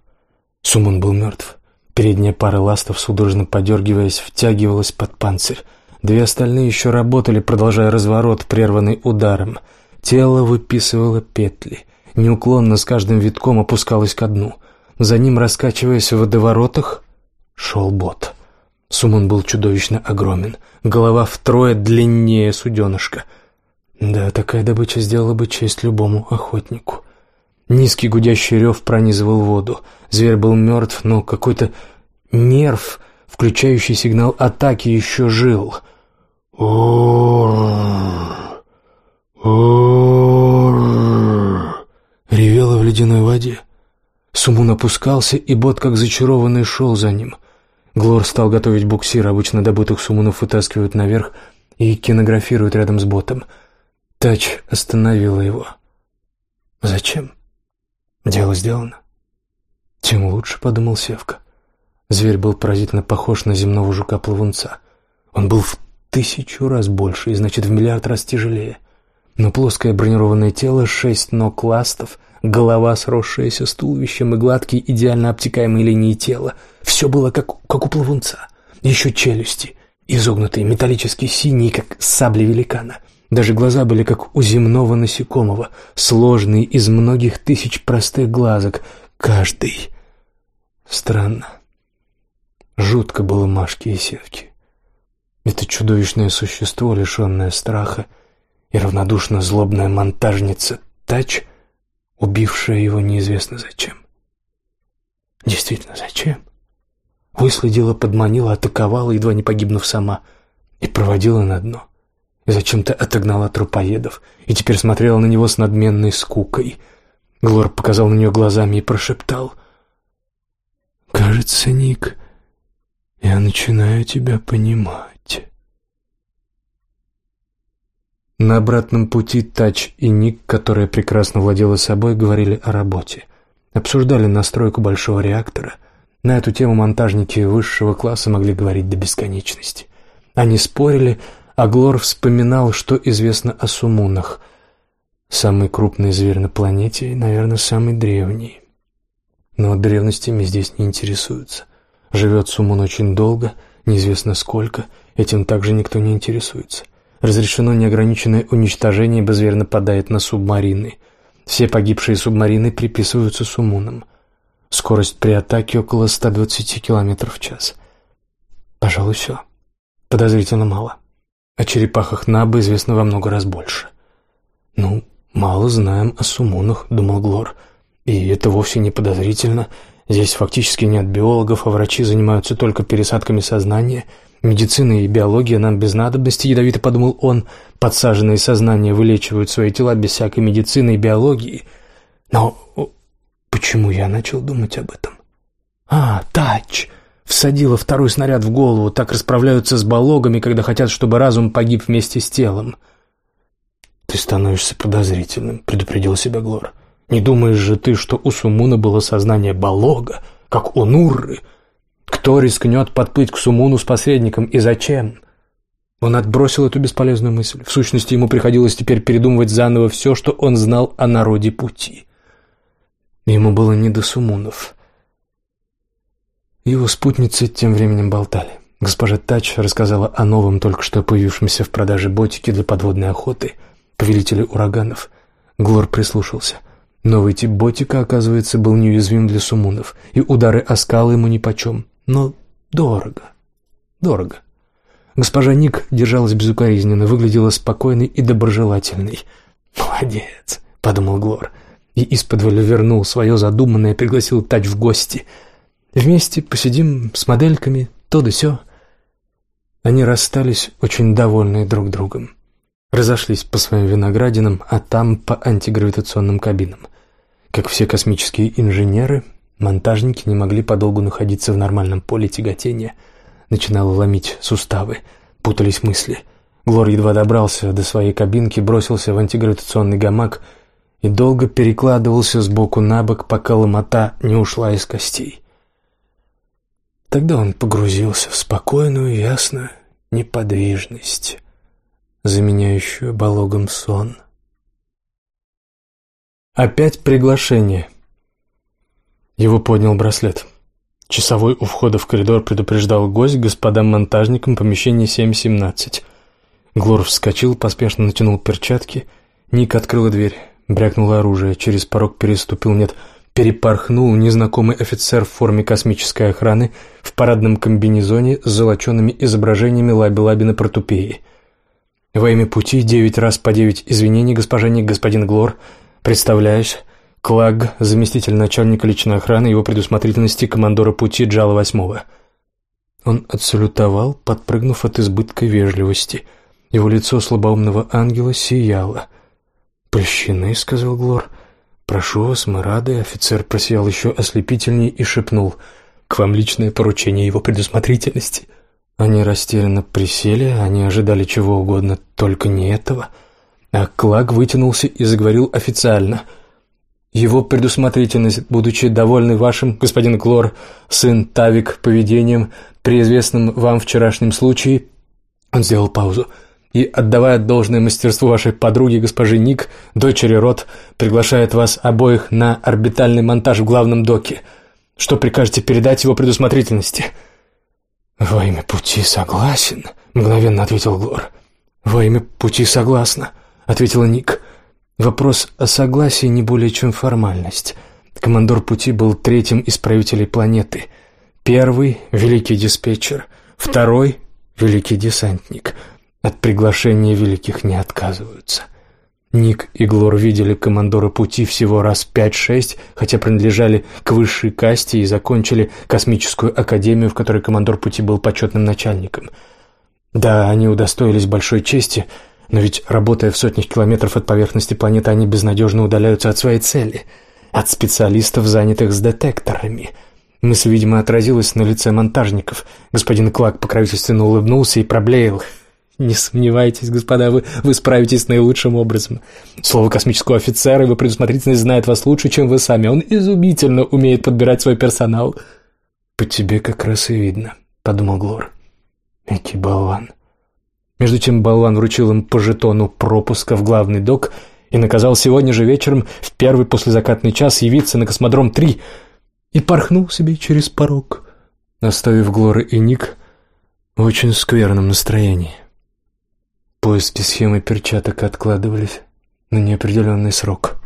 Сумон был мертв. Передняя пара ластов, судорожно подергиваясь, втягивалась под панцирь. Две остальные еще работали, продолжая разворот, прерванный ударом. Тело выписывало петли. Неуклонно с каждым витком опускалось ко дну. За ним, раскачиваясь в водоворотах, шел бот. Сумон был чудовищно огромен. Голова втрое длиннее суденышка. Да, такая добыча сделала бы честь любому охотнику. Низкий гудящий рев пронизывал воду. Зверь был мертв, но какой-то нерв включающий сигнал атаки, еще жил. «Ор! Ор!» ревело в ледяной воде. Сумун опускался, и бот, как зачарованный, шел за ним. Глор стал готовить буксир, обычно добытых сумунов вытаскивают наверх и кинографируют рядом с ботом. Тач остановила его. «Зачем?» «Дело сделано». «Тем лучше», — подумал Севка. Зверь был поразительно похож на земного жука-плавунца. Он был в тысячу раз больше и, значит, в миллиард раз тяжелее. Но плоское бронированное тело, шесть ног ластов — голова, сросшаяся с туловищем и гладкие, идеально обтекаемые линии тела. Все было как, как у плавунца. Еще челюсти, изогнутые, металлически синие, как сабли великана. Даже глаза были как у земного насекомого, сложные из многих тысяч простых глазок, каждый. Странно. Жутко было Машке и Севке. Это чудовищное существо, лишенное страха, и равнодушно злобная монтажница Тач убившая его неизвестно зачем. Действительно, зачем? Выследила, подманила, атаковала, едва не погибнув сама, и проводила на дно. Зачем-то отогнала трупоедов, и теперь смотрела на него с надменной скукой. Глор показал на нее глазами и прошептал. «Кажется, Ник, я начинаю тебя понимать». На обратном пути Тач и Ник, которая прекрасно владела собой, говорили о работе. Обсуждали настройку большого реактора. На эту тему монтажники высшего класса могли говорить до бесконечности. Они спорили, а Глор вспоминал, что известно о сумунах. Самый крупный зверь на планете и, наверное, самый древний. Но древностями здесь не интересуются. Живет сумун очень долго, неизвестно сколько, этим также никто не интересуется. Разрешено неограниченное уничтожение, ибо зверь нападает на субмарины. Все погибшие субмарины приписываются сумунам. Скорость при атаке около 120 км в час. Пожалуй, все. Подозрительно мало. О черепахах Набы известно во много раз больше. «Ну, мало знаем о сумунах», — думал Глор. «И это вовсе не подозрительно. Здесь фактически нет биологов, а врачи занимаются только пересадками сознания». Медицина и биология нам без надобности, ядовито подумал он. Подсаженные сознания вылечивают свои тела без всякой медицины и биологии. Но почему я начал думать об этом? А, тач! Всадила второй снаряд в голову. Так расправляются с балогами, когда хотят, чтобы разум погиб вместе с телом. «Ты становишься подозрительным», — предупредил себя Глор. «Не думаешь же ты, что у Сумуна было сознание балога, как у Нурры?» Кто рискнет подплыть к Сумуну с посредником и зачем? Он отбросил эту бесполезную мысль. В сущности, ему приходилось теперь передумывать заново все, что он знал о народе пути. Ему было не до Сумунов. Его спутницы тем временем болтали. Госпожа Тач рассказала о новом, только что появившемся в продаже ботике для подводной охоты, повелителе ураганов. Глор прислушался. Новый тип ботика, оказывается, был неуязвим для сумунов, и удары о скалы ему нипочем. Но дорого. Дорого. Госпожа Ник держалась безукоризненно, выглядела спокойной и доброжелательной. «Молодец», — подумал Глор, и из-под вернул свое задуманное, пригласил Тач в гости. «Вместе посидим с модельками, то да сё». Они расстались, очень довольные друг другом. Разошлись по своим виноградинам, а там по антигравитационным кабинам. Как все космические инженеры, Монтажники не могли подолгу находиться в нормальном поле тяготения. Начинало ломить суставы, путались мысли. Глор едва добрался до своей кабинки, бросился в антигравитационный гамак и долго перекладывался с боку на бок, пока ломота не ушла из костей. Тогда он погрузился в спокойную, ясную неподвижность, заменяющую балогом сон. Опять приглашение — его поднял браслет. Часовой у входа в коридор предупреждал гость господам монтажникам помещение 717. Глор вскочил, поспешно натянул перчатки. Ник открыла дверь, брякнуло оружие, через порог переступил, нет, перепорхнул незнакомый офицер в форме космической охраны в парадном комбинезоне с золоченными изображениями Лаби-Лаби на протупее. Во имя пути девять раз по девять извинений, госпожа господин Глор, представляюсь, Клаг, заместитель начальника личной охраны, его предусмотрительности командора пути Джала Восьмого. Он отсалютовал, подпрыгнув от избытка вежливости. Его лицо слабоумного ангела сияло. «Польщены», — сказал Глор. «Прошу вас, мы рады». Офицер просиял еще ослепительнее и шепнул. «К вам личное поручение его предусмотрительности». Они растерянно присели, они ожидали чего угодно, только не этого. А Клак вытянулся и заговорил официально. «Его предусмотрительность, будучи довольный вашим, господин Клор, сын Тавик, поведением, при известном вам вчерашнем случае...» Он сделал паузу. «И, отдавая должное мастерству вашей подруги, госпожи Ник, дочери Рот, приглашает вас обоих на орбитальный монтаж в главном доке. Что прикажете передать его предусмотрительности?» «Во имя пути согласен», — мгновенно ответил Глор. «Во имя пути согласна», — ответила Ник. Вопрос о согласии не более чем формальность. Командор пути был третьим из правителей планеты. Первый — великий диспетчер, второй — великий десантник. От приглашения великих не отказываются. Ник и Глор видели командора пути всего раз пять-шесть, хотя принадлежали к высшей касте и закончили космическую академию, в которой командор пути был почетным начальником. Да, они удостоились большой чести, но ведь, работая в сотнях километров от поверхности планеты, они безнадежно удаляются от своей цели, от специалистов, занятых с детекторами. Мысль, видимо, отразилась на лице монтажников. Господин Клак покровительственно улыбнулся и проблеял — не сомневайтесь, господа, вы, вы справитесь наилучшим образом. Слово космического офицера, его предусмотрительность знает вас лучше, чем вы сами. Он изумительно умеет подбирать свой персонал. По тебе как раз и видно, подумал Глор. Эти болван. Между тем болван вручил им по жетону пропуска в главный док и наказал сегодня же вечером в первый послезакатный час явиться на космодром-3 и порхнул себе через порог, оставив Глора и Ник в очень скверном настроении. Поиски схемы перчаток откладывались на неопределенный срок.